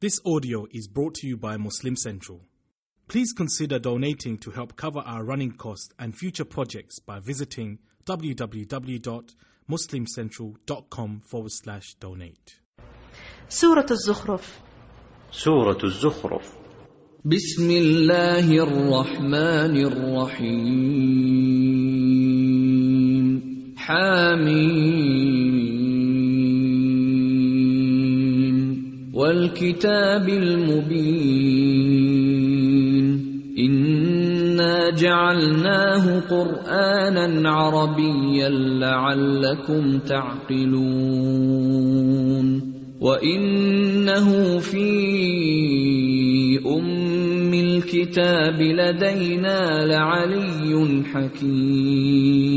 This audio is brought to you by Muslim Central. Please consider donating to help cover our running costs and future projects by visiting www.muslimcentral.com forward slash donate. سورة الزخرف سورة الزخرف بسم الله الرحمن الرحيم حميم والكتاب المبين. إنا جعلناه قرآنا عربيا لعلكم تعقلون. وإنه في أم الكتاب لدينا لعلي حكيم.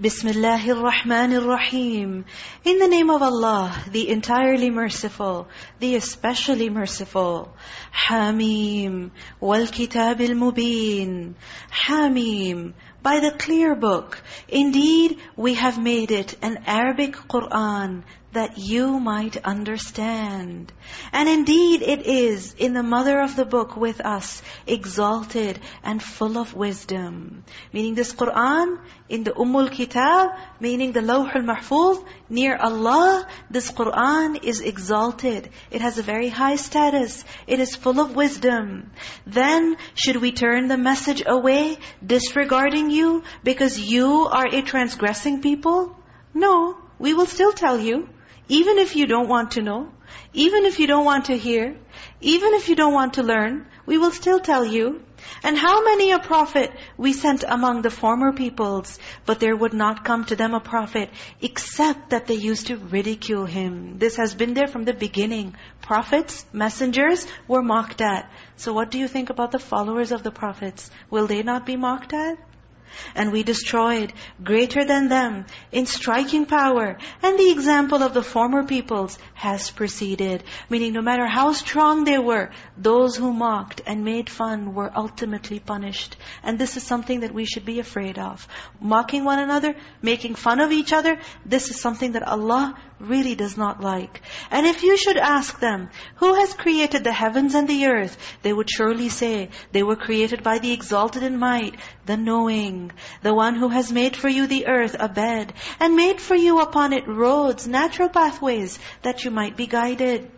Bismillahir Rahmanir Rahim. In the name of Allah, the entirely merciful, the especially merciful. Hamim. Wal Kitabil Mubin. Hamim. By the clear book. Indeed, we have made it an Arabic Qur'an that you might understand. And indeed it is in the mother of the book with us, exalted and full of wisdom. Meaning this Qur'an, in the Ummul Kitab, meaning the Lawh al-Mahfuz, near Allah, this Qur'an is exalted. It has a very high status. It is full of wisdom. Then, should we turn the message away, disregarding you, because you are a transgressing people? No, we will still tell you. Even if you don't want to know, even if you don't want to hear, even if you don't want to learn, we will still tell you. And how many a prophet we sent among the former peoples, but there would not come to them a prophet, except that they used to ridicule him. This has been there from the beginning. Prophets, messengers were mocked at. So what do you think about the followers of the prophets? Will they not be mocked at? And we destroyed greater than them in striking power. And the example of the former peoples has proceeded. Meaning no matter how strong they were, those who mocked and made fun were ultimately punished. And this is something that we should be afraid of. Mocking one another, making fun of each other, this is something that Allah really does not like. And if you should ask them, who has created the heavens and the earth? They would surely say, they were created by the exalted in might, the knowing, the one who has made for you the earth a bed, and made for you upon it roads, natural pathways, that you might be guided.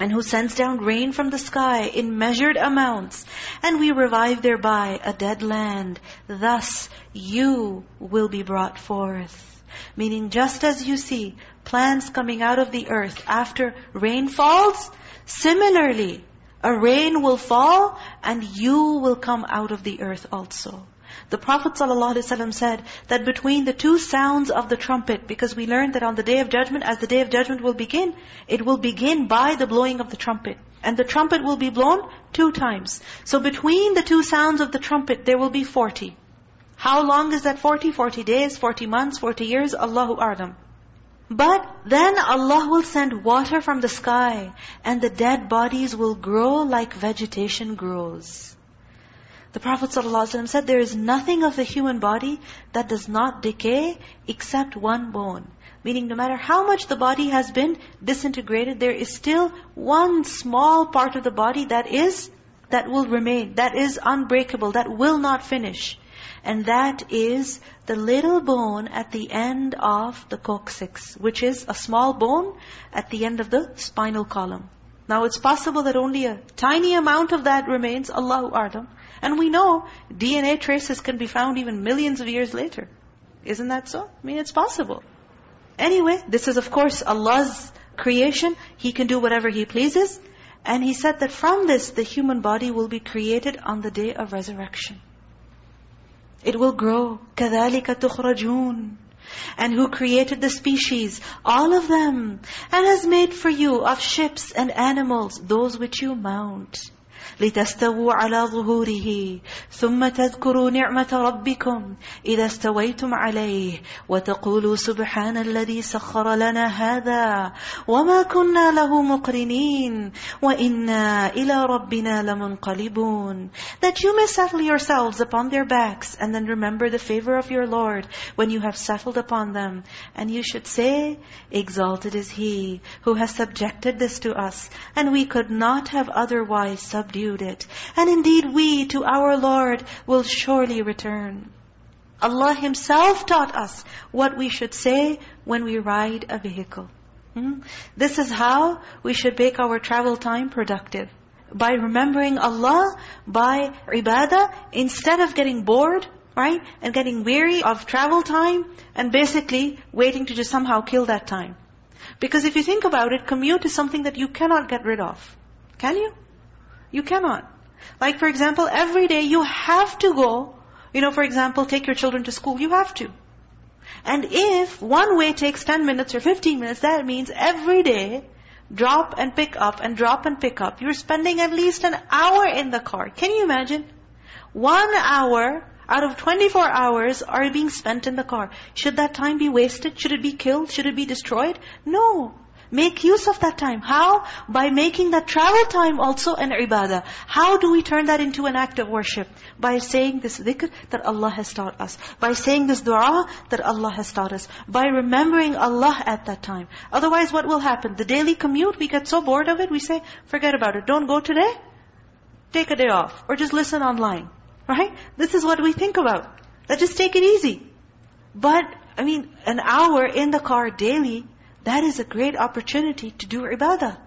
And who sends down rain from the sky in measured amounts, and we revive thereby a dead land. Thus you will be brought forth. Meaning just as you see plants coming out of the earth after rain falls, similarly, a rain will fall and you will come out of the earth also. The Prophet ﷺ said that between the two sounds of the trumpet, because we learned that on the Day of Judgment, as the Day of Judgment will begin, it will begin by the blowing of the trumpet. And the trumpet will be blown two times. So between the two sounds of the trumpet, there will be 40. How long is that 40? 40 days, 40 months, 40 years, Allahu A'lam. But then Allah will send water from the sky and the dead bodies will grow like vegetation grows. The Prophet ﷺ said, there is nothing of the human body that does not decay except one bone. Meaning no matter how much the body has been disintegrated, there is still one small part of the body that is, that will remain, that is unbreakable, that will not finish. And that is the little bone at the end of the coccyx, which is a small bone at the end of the spinal column. Now it's possible that only a tiny amount of that remains, Allahu A'lam. And we know DNA traces can be found even millions of years later. Isn't that so? I mean, it's possible. Anyway, this is of course Allah's creation. He can do whatever He pleases. And He said that from this, the human body will be created on the day of resurrection. It will grow. كَذَلِكَ تُخْرَجُونَ and who created the species? All of them. And has made for you of ships and animals, those which you mount. لتستووا على ظهوره ثم تذكروا نعمة ربكم إذا استويتم عليه وتقولوا سبحان الذي سخر لنا هذا وما كنا له مقرنين وإنا إلى ربنا لمنقلبون That you may settle yourselves upon their backs and then remember the favor of your Lord when you have settled upon them. And you should say, Exalted is He who has subjected this to us and we could not have otherwise subdued it. And indeed we to our Lord will surely return. Allah Himself taught us what we should say when we ride a vehicle. Hmm? This is how we should make our travel time productive. By remembering Allah, by ibadah, instead of getting bored, right? And getting weary of travel time, and basically waiting to just somehow kill that time. Because if you think about it, commute is something that you cannot get rid of. Can you? You cannot. Like for example, every day you have to go, you know, for example, take your children to school. You have to. And if one way takes 10 minutes or 15 minutes, that means every day, drop and pick up and drop and pick up. You're spending at least an hour in the car. Can you imagine? One hour out of 24 hours are being spent in the car. Should that time be wasted? Should it be killed? Should it be destroyed? No. Make use of that time. How? By making that travel time also an ibadah. How do we turn that into an act of worship? By saying this dhikr that Allah has taught us. By saying this dua that Allah has taught us. By remembering Allah at that time. Otherwise what will happen? The daily commute, we get so bored of it, we say, forget about it. Don't go today. Take a day off. Or just listen online. Right? This is what we think about. Let's just take it easy. But, I mean, an hour in the car daily that is a great opportunity to do ibadah,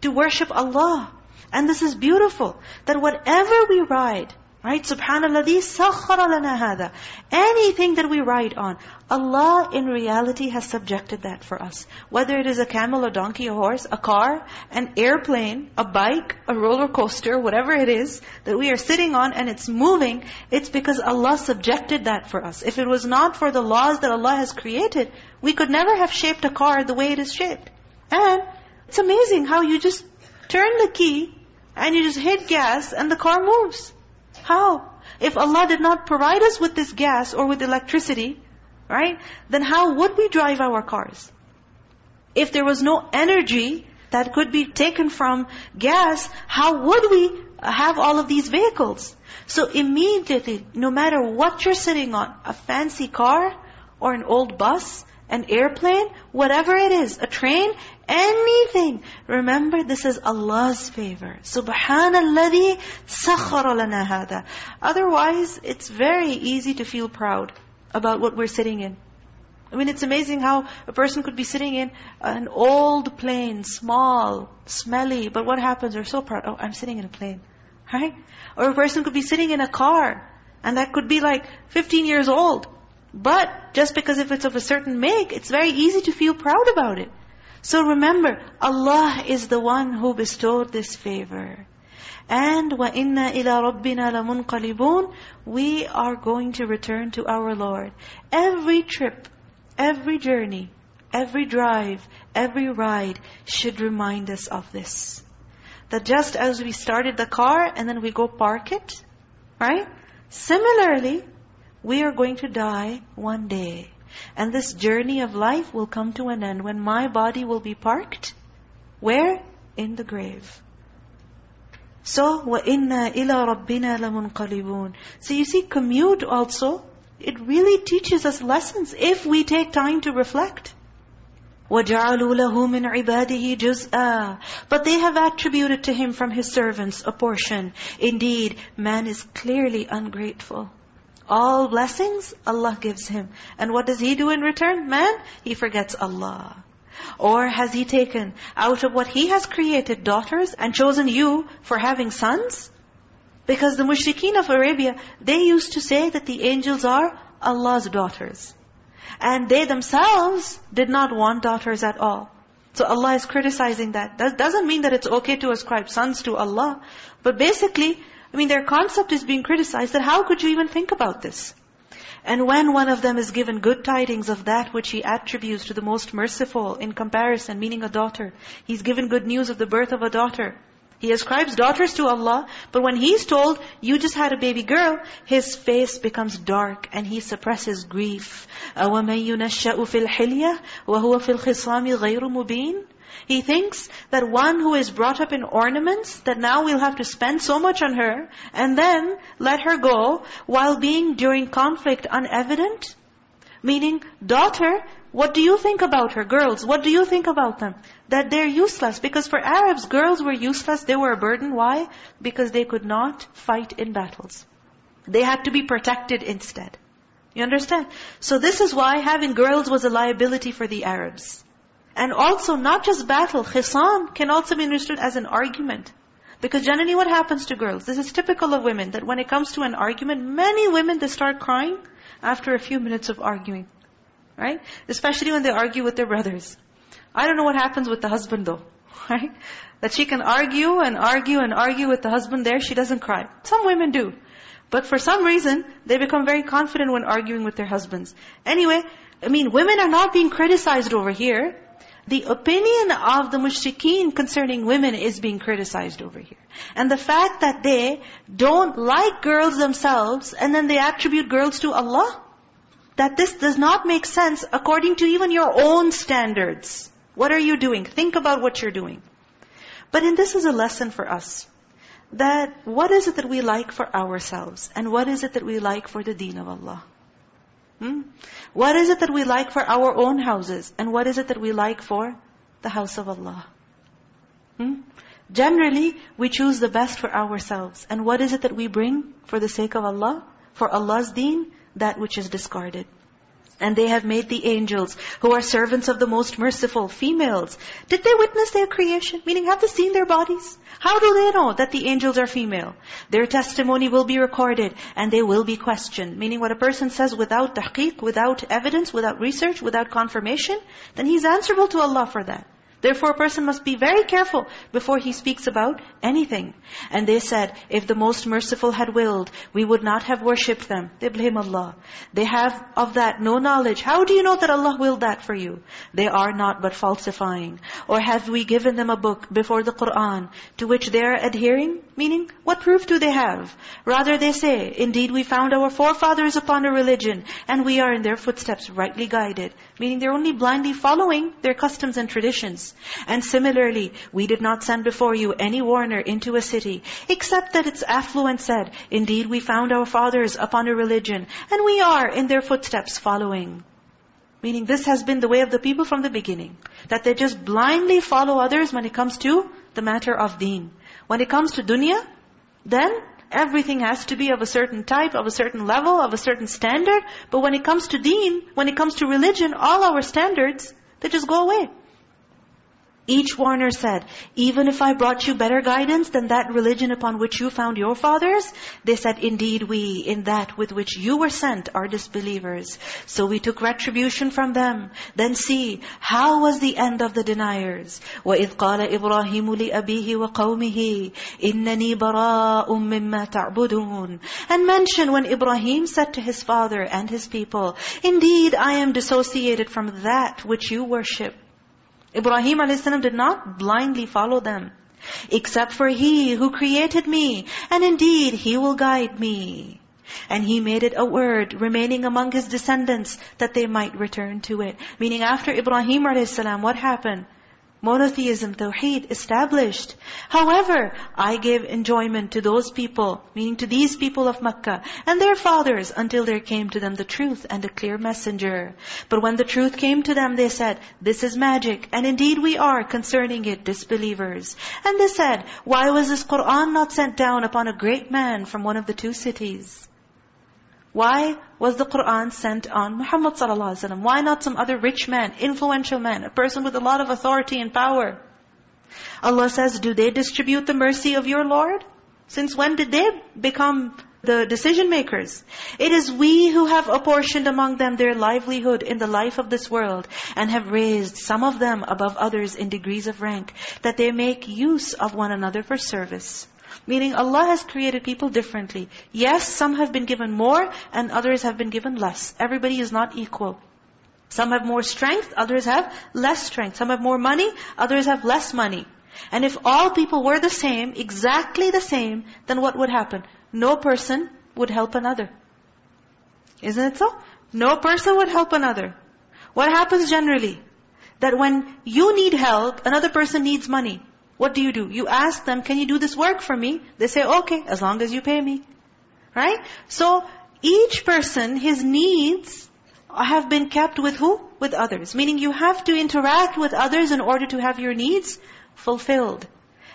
to worship Allah. And this is beautiful, that whatever we ride, right? Subhanallah, Subhanalladhi sakhara lana hada. Anything that we ride on, Allah in reality has subjected that for us. Whether it is a camel, a donkey, a horse, a car, an airplane, a bike, a roller coaster, whatever it is that we are sitting on and it's moving, it's because Allah subjected that for us. If it was not for the laws that Allah has created, we could never have shaped a car the way it is shaped. And it's amazing how you just turn the key and you just hit gas and the car moves. How? If Allah did not provide us with this gas or with electricity, right? Then how would we drive our cars? If there was no energy that could be taken from gas, how would we have all of these vehicles? So immediately, no matter what you're sitting on, a fancy car or an old bus, an airplane, whatever it is, a train, anything. Remember, this is Allah's favor. Subhanalladhi sakhara lana hada. Otherwise, it's very easy to feel proud about what we're sitting in. I mean, it's amazing how a person could be sitting in an old plane, small, smelly, but what happens? They're so proud. Oh, I'm sitting in a plane. Right? Or a person could be sitting in a car, and that could be like 15 years old. But just because if it's of a certain make, it's very easy to feel proud about it. So remember, Allah is the one who bestowed this favor. And وَإِنَّا إِلَىٰ رَبِّنَا لَمُنْقَلِبُونَ We are going to return to our Lord. Every trip, every journey, every drive, every ride should remind us of this. That just as we started the car and then we go park it, right? Similarly, we are going to die one day. And this journey of life will come to an end when my body will be parked. Where? In the grave. So, وَإِنَّا إِلَىٰ رَبِّنَا لَمُنْقَلِبُونَ So you see, commute also, it really teaches us lessons if we take time to reflect. وَجَعَلُوا لَهُ مِنْ عِبَادِهِ جُزْءًا But they have attributed to him from his servants a portion. Indeed, man is clearly ungrateful. All blessings, Allah gives him. And what does he do in return? Man, he forgets Allah. Or has He taken out of what He has created daughters and chosen you for having sons? Because the mushrikeen of Arabia, they used to say that the angels are Allah's daughters. And they themselves did not want daughters at all. So Allah is criticizing that. That doesn't mean that it's okay to ascribe sons to Allah. But basically, I mean, their concept is being criticized that how could you even think about this? And when one of them is given good tidings of that which he attributes to the most merciful in comparison, meaning a daughter, he's given good news of the birth of a daughter. He ascribes daughters to Allah, but when he's told, you just had a baby girl, his face becomes dark and he suppresses grief. أَوَمَنْ يُنَشَّأُ فِي الْحِلْيَةِ وَهُوَ فِي الْخِصَامِ غَيْرُ مُبِينٍ he thinks that one who is brought up in ornaments, that now we'll have to spend so much on her, and then let her go, while being during conflict unevident. Meaning, daughter, what do you think about her? Girls, what do you think about them? That they're useless. Because for Arabs, girls were useless, they were a burden. Why? Because they could not fight in battles. They had to be protected instead. You understand? So this is why having girls was a liability for the Arabs. And also, not just battle, khisam can also be understood as an argument. Because generally what happens to girls, this is typical of women, that when it comes to an argument, many women, they start crying after a few minutes of arguing. Right? Especially when they argue with their brothers. I don't know what happens with the husband though. Right? That she can argue and argue and argue with the husband there, she doesn't cry. Some women do. But for some reason, they become very confident when arguing with their husbands. Anyway, I mean, women are not being criticized over here. The opinion of the mushrikeen concerning women is being criticized over here. And the fact that they don't like girls themselves and then they attribute girls to Allah, that this does not make sense according to even your own standards. What are you doing? Think about what you're doing. But in this is a lesson for us. That what is it that we like for ourselves? And what is it that we like for the deen of Allah? Hmm? What is it that we like for our own houses? And what is it that we like for the house of Allah? Hmm? Generally, we choose the best for ourselves. And what is it that we bring for the sake of Allah? For Allah's deen, that which is discarded. And they have made the angels, who are servants of the most merciful, females. Did they witness their creation? Meaning, have they seen their bodies? How do they know that the angels are female? Their testimony will be recorded and they will be questioned. Meaning what a person says without tahqiq, without evidence, without research, without confirmation, then he's answerable to Allah for that. Therefore, a person must be very careful before he speaks about anything. And they said, if the most merciful had willed, we would not have worshipped them. They blame Allah. They have of that no knowledge. How do you know that Allah willed that for you? They are not but falsifying. Or have we given them a book before the Qur'an to which they are adhering? Meaning, what proof do they have? Rather they say, indeed we found our forefathers upon a religion, and we are in their footsteps rightly guided. Meaning they're only blindly following their customs and traditions. And similarly, we did not send before you any warner into a city, except that its affluent said, Indeed, we found our fathers upon a religion, and we are in their footsteps following. Meaning this has been the way of the people from the beginning. That they just blindly follow others when it comes to the matter of deen. When it comes to dunya, then everything has to be of a certain type, of a certain level, of a certain standard. But when it comes to deen, when it comes to religion, all our standards, they just go away. Each warner said, even if I brought you better guidance than that religion upon which you found your fathers, they said, indeed we, in that with which you were sent, are disbelievers. So we took retribution from them. Then see, how was the end of the deniers? وَإِذْ قَالَ إِبْرَاهِيمُ لِأَبِيهِ وَقَوْمِهِ إِنَّنِي بَرَاءٌ مِّمَّا تَعْبُدُونَ And mention when Ibrahim said to his father and his people, Indeed, I am dissociated from that which you worship. Ibrahim a.s. did not blindly follow them. Except for He who created me, and indeed He will guide me. And He made it a word remaining among His descendants that they might return to it. Meaning after Ibrahim a.s., what happened? Monotheism, Tawheed, established. However, I gave enjoyment to those people, meaning to these people of Makkah, and their fathers, until there came to them the truth and a clear messenger. But when the truth came to them, they said, this is magic, and indeed we are, concerning it, disbelievers. And they said, why was this Qur'an not sent down upon a great man from one of the two cities? Why was the Qur'an sent on Muhammad wasallam? Why not some other rich man, influential man, a person with a lot of authority and power? Allah says, do they distribute the mercy of your Lord? Since when did they become the decision makers? It is we who have apportioned among them their livelihood in the life of this world and have raised some of them above others in degrees of rank, that they make use of one another for service. Meaning Allah has created people differently. Yes, some have been given more and others have been given less. Everybody is not equal. Some have more strength, others have less strength. Some have more money, others have less money. And if all people were the same, exactly the same, then what would happen? No person would help another. Isn't it so? No person would help another. What happens generally? That when you need help, another person needs money. What do you do? You ask them, can you do this work for me? They say, okay, as long as you pay me. Right? So, each person, his needs have been kept with who? With others. Meaning you have to interact with others in order to have your needs fulfilled.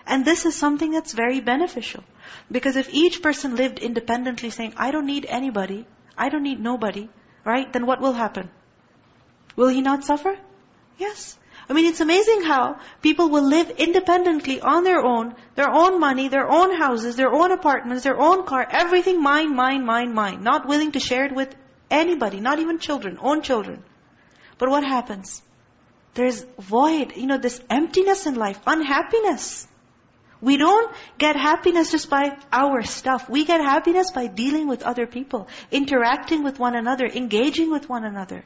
And this is something that's very beneficial. Because if each person lived independently saying, I don't need anybody, I don't need nobody, right? Then what will happen? Will he not suffer? Yes. I mean, it's amazing how people will live independently on their own, their own money, their own houses, their own apartments, their own car, everything mine, mine, mine, mine. Not willing to share it with anybody, not even children, own children. But what happens? There's void, you know, this emptiness in life, unhappiness. We don't get happiness just by our stuff. We get happiness by dealing with other people, interacting with one another, engaging with one another.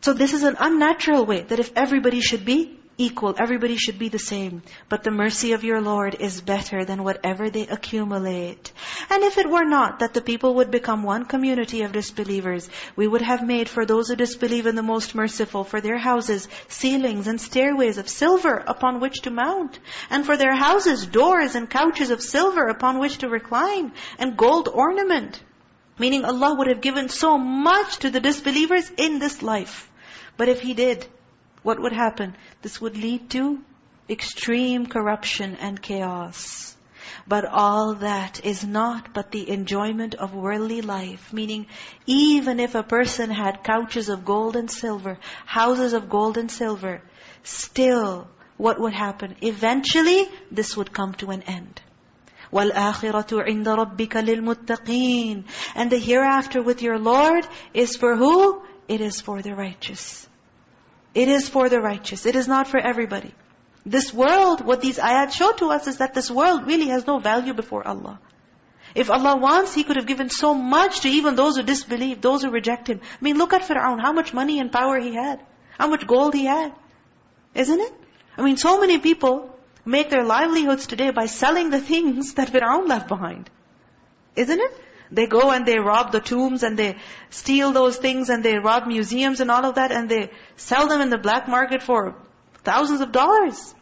So this is an unnatural way that if everybody should be equal, everybody should be the same. But the mercy of your Lord is better than whatever they accumulate. And if it were not that the people would become one community of disbelievers, we would have made for those who disbelieve in the most merciful, for their houses, ceilings and stairways of silver upon which to mount. And for their houses, doors and couches of silver upon which to recline, and gold ornament. Meaning Allah would have given so much to the disbelievers in this life. But if He did, what would happen? This would lead to extreme corruption and chaos. But all that is not but the enjoyment of worldly life. Meaning, even if a person had couches of gold and silver, houses of gold and silver, still, what would happen? Eventually, this would come to an end. وَالْآخِرَةُ عِنْدَ رَبِّكَ لِلْمُتَّقِينَ And the hereafter with your Lord is for who? It is for the righteous. It is for the righteous. It is not for everybody. This world, what these ayat show to us is that this world really has no value before Allah. If Allah wants, He could have given so much to even those who disbelieve, those who reject Him. I mean, look at Fir'aun, how much money and power he had. How much gold he had. Isn't it? I mean, so many people make their livelihoods today by selling the things that Fir'aun left behind. Isn't it? They go and they rob the tombs and they steal those things and they rob museums and all of that and they sell them in the black market for thousands of dollars.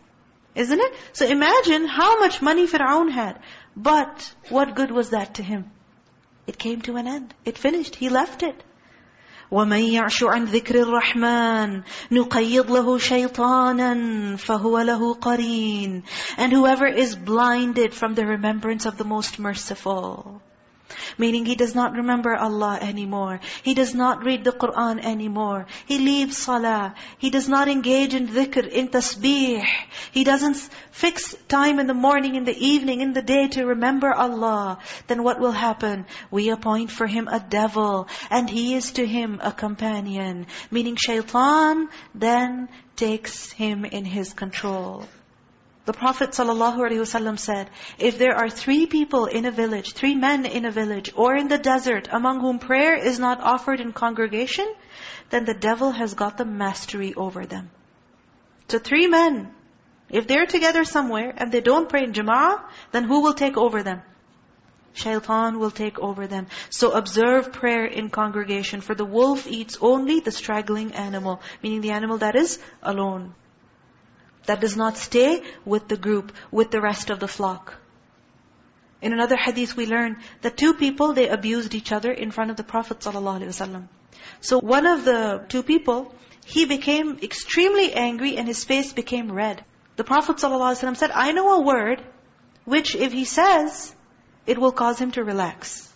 Isn't it? So imagine how much money Fir'aun had. But what good was that to him? It came to an end. It finished. He left it. وَمَنْ يَعْشُ عَنْ ذِكْرِ الرَّحْمَنِ نُقَيِّضْ لَهُ شَيْطَانًا فَهُوَ لَهُ قَرِينٌ And whoever is blinded from the remembrance of the Most Merciful, Meaning he does not remember Allah anymore. He does not read the Qur'an anymore. He leaves salah. He does not engage in dhikr, in tasbih. He doesn't fix time in the morning, in the evening, in the day to remember Allah. Then what will happen? We appoint for him a devil and he is to him a companion. Meaning shaitan then takes him in his control. The Prophet ﷺ said, if there are three people in a village, three men in a village, or in the desert, among whom prayer is not offered in congregation, then the devil has got the mastery over them. So three men, if they're together somewhere and they don't pray in jama'ah, then who will take over them? Shaitan will take over them. So observe prayer in congregation. For the wolf eats only the straggling animal, meaning the animal that is alone that does not stay with the group, with the rest of the flock. In another hadith we learn that two people, they abused each other in front of the Prophet ﷺ. So one of the two people, he became extremely angry and his face became red. The Prophet ﷺ said, I know a word which if he says, it will cause him to relax.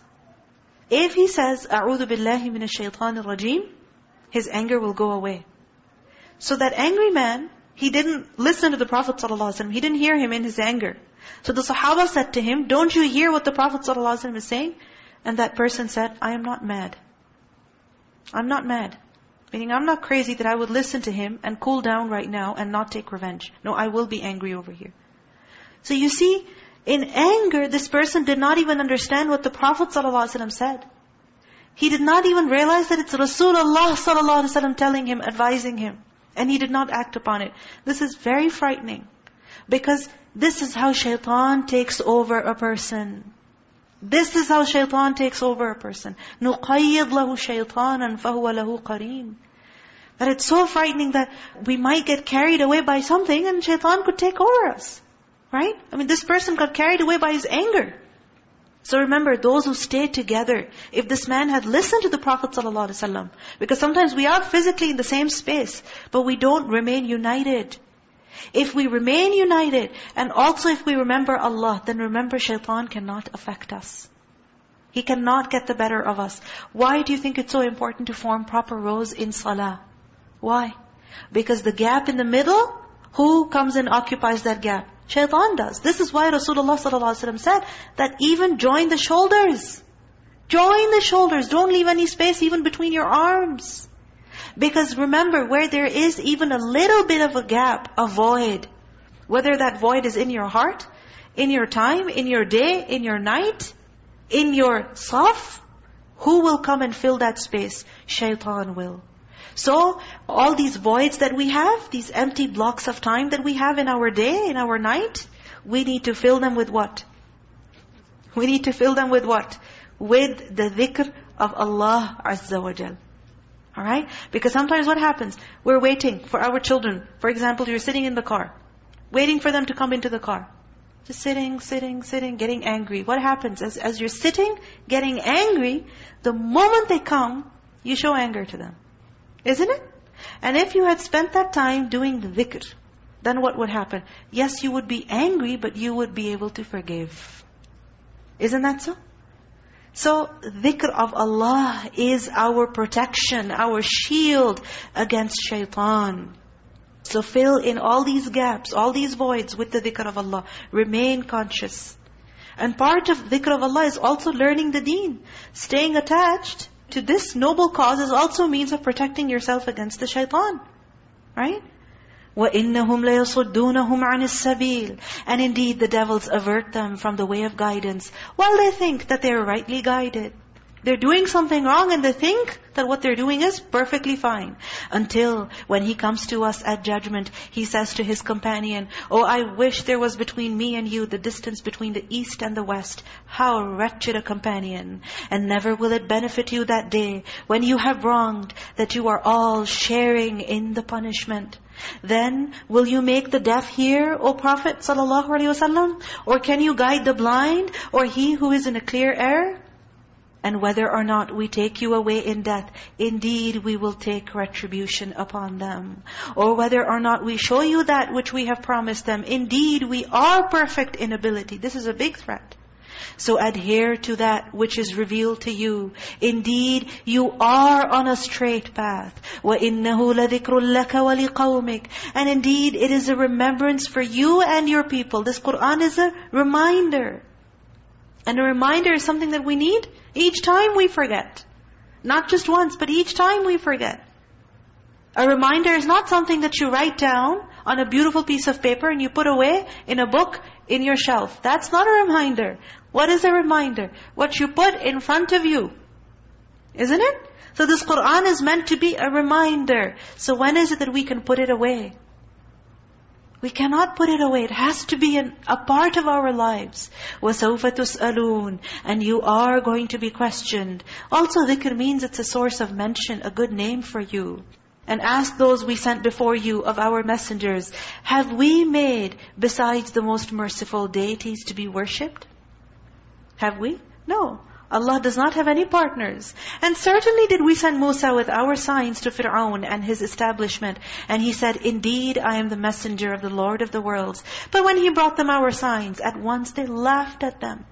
If he says, أعوذ بالله من الشيطان الرجيم, his anger will go away. So that angry man, he didn't listen to the Prophet ﷺ. He didn't hear him in his anger. So the Sahaba said to him, don't you hear what the Prophet ﷺ is saying? And that person said, I am not mad. I'm not mad. Meaning I'm not crazy that I would listen to him and cool down right now and not take revenge. No, I will be angry over here. So you see, in anger, this person did not even understand what the Prophet ﷺ said. He did not even realize that it's Rasulullah ﷺ telling him, advising him. And he did not act upon it. This is very frightening. Because this is how shaitan takes over a person. This is how shaitan takes over a person. نُقَيِّضْ لَهُ شَيْطَانًا فَهُوَ لَهُ قَرِينٌ That it's so frightening that we might get carried away by something and shaitan could take over us. Right? I mean, this person got carried away by his anger. So remember, those who stay together, if this man had listened to the Prophet ﷺ, because sometimes we are physically in the same space, but we don't remain united. If we remain united, and also if we remember Allah, then remember shaitan cannot affect us. He cannot get the better of us. Why do you think it's so important to form proper rows in salah? Why? Because the gap in the middle, who comes and occupies that gap? Shaitan does. This is why Rasulullah ﷺ said that even join the shoulders. Join the shoulders. Don't leave any space even between your arms. Because remember, where there is even a little bit of a gap, a void, whether that void is in your heart, in your time, in your day, in your night, in your saf, who will come and fill that space? Shaitan will. So, all these voids that we have, these empty blocks of time that we have in our day, in our night, we need to fill them with what? We need to fill them with what? With the dhikr of Allah Azza wa Jal. Alright? Because sometimes what happens? We're waiting for our children. For example, you're sitting in the car. Waiting for them to come into the car. Just sitting, sitting, sitting, getting angry. What happens? As, as you're sitting, getting angry, the moment they come, you show anger to them. Isn't it? And if you had spent that time doing the dhikr, then what would happen? Yes, you would be angry, but you would be able to forgive. Isn't that so? So, dhikr of Allah is our protection, our shield against shaitan. So fill in all these gaps, all these voids with the dhikr of Allah. Remain conscious. And part of dhikr of Allah is also learning the deen. Staying attached to this noble cause is also a means of protecting yourself against the shaitan. Right? وَإِنَّهُمْ لَيَصُدُّونَهُمْ عَنِ السَّبِيلِ And indeed the devils avert them from the way of guidance while they think that they are rightly guided. They're doing something wrong and they think that what they're doing is perfectly fine. Until when he comes to us at judgment, he says to his companion, Oh, I wish there was between me and you the distance between the east and the west. How wretched a companion. And never will it benefit you that day when you have wronged that you are all sharing in the punishment. Then, will you make the deaf hear, O Prophet ﷺ? Or can you guide the blind, or he who is in a clear error? And whether or not we take you away in death, indeed we will take retribution upon them. Or whether or not we show you that which we have promised them, indeed we are perfect in ability. This is a big threat. So adhere to that which is revealed to you. Indeed, you are on a straight path. وَإِنَّهُ لَذِكْرٌ لَكَ وَلِقَوْمِكَ And indeed, it is a remembrance for you and your people. This Qur'an is a reminder. And a reminder is something that we need each time we forget. Not just once, but each time we forget. A reminder is not something that you write down on a beautiful piece of paper and you put away in a book in your shelf. That's not a reminder. What is a reminder? What you put in front of you. Isn't it? So this Qur'an is meant to be a reminder. So when is it that we can put it away? We cannot put it away. It has to be an, a part of our lives. وَسَوْفَ تُسْأَلُونَ And you are going to be questioned. Also dhikr means it's a source of mention, a good name for you. And ask those we sent before you of our messengers, have we made besides the most merciful deities to be worshipped? Have we? No. Allah does not have any partners. And certainly did we send Musa with our signs to Fir'aun and his establishment. And he said, Indeed, I am the messenger of the Lord of the worlds. But when he brought them our signs, at once they laughed at them.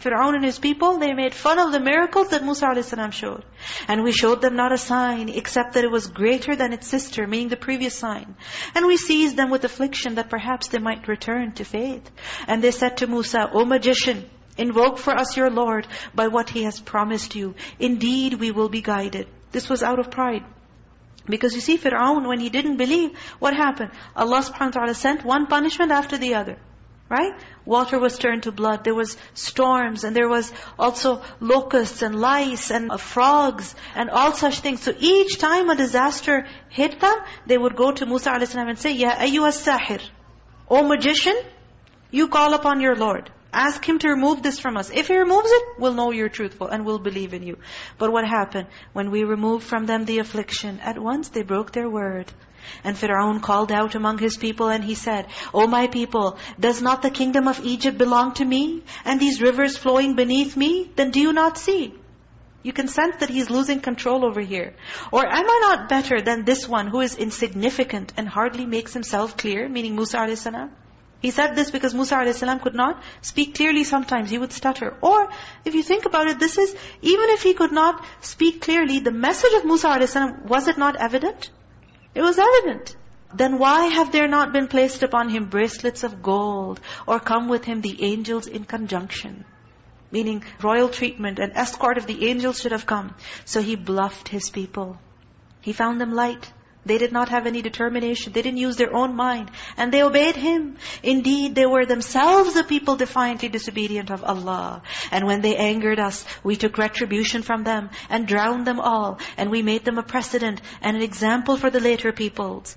Fir'aun and his people, they made fun of the miracles that Musa a.s. showed. And we showed them not a sign, except that it was greater than its sister, meaning the previous sign. And we seized them with affliction that perhaps they might return to faith. And they said to Musa, O magician, invoke for us your Lord by what He has promised you. Indeed, we will be guided. This was out of pride. Because you see, Fir'aun, when he didn't believe, what happened? Allah subhanahu wa ta'ala sent one punishment after the other. Right? Water was turned to blood. There was storms and there was also locusts and lice and uh, frogs and all such things. So each time a disaster hit them, they would go to Musa a.s. and say, Ya ayyuha sahir, O magician, you call upon your Lord. Ask Him to remove this from us. If He removes it, we'll know you're truthful and we'll believe in you. But what happened? When we removed from them the affliction, at once they broke their word. And Fir'aun called out among his people and he said, O my people, does not the kingdom of Egypt belong to me? And these rivers flowing beneath me? Then do you not see? You can sense that he's losing control over here. Or am I not better than this one who is insignificant and hardly makes himself clear? Meaning Musa a.s. He said this because Musa a.s. could not speak clearly sometimes. He would stutter. Or, if you think about it, this is, even if he could not speak clearly, the message of Musa a.s. was it not evident? It was evident. Then why have there not been placed upon him bracelets of gold or come with him the angels in conjunction? Meaning royal treatment, an escort of the angels should have come. So he bluffed his people. He found them light. They did not have any determination. They didn't use their own mind. And they obeyed Him. Indeed, they were themselves a people defiantly disobedient of Allah. And when they angered us, we took retribution from them and drowned them all. And we made them a precedent and an example for the later peoples.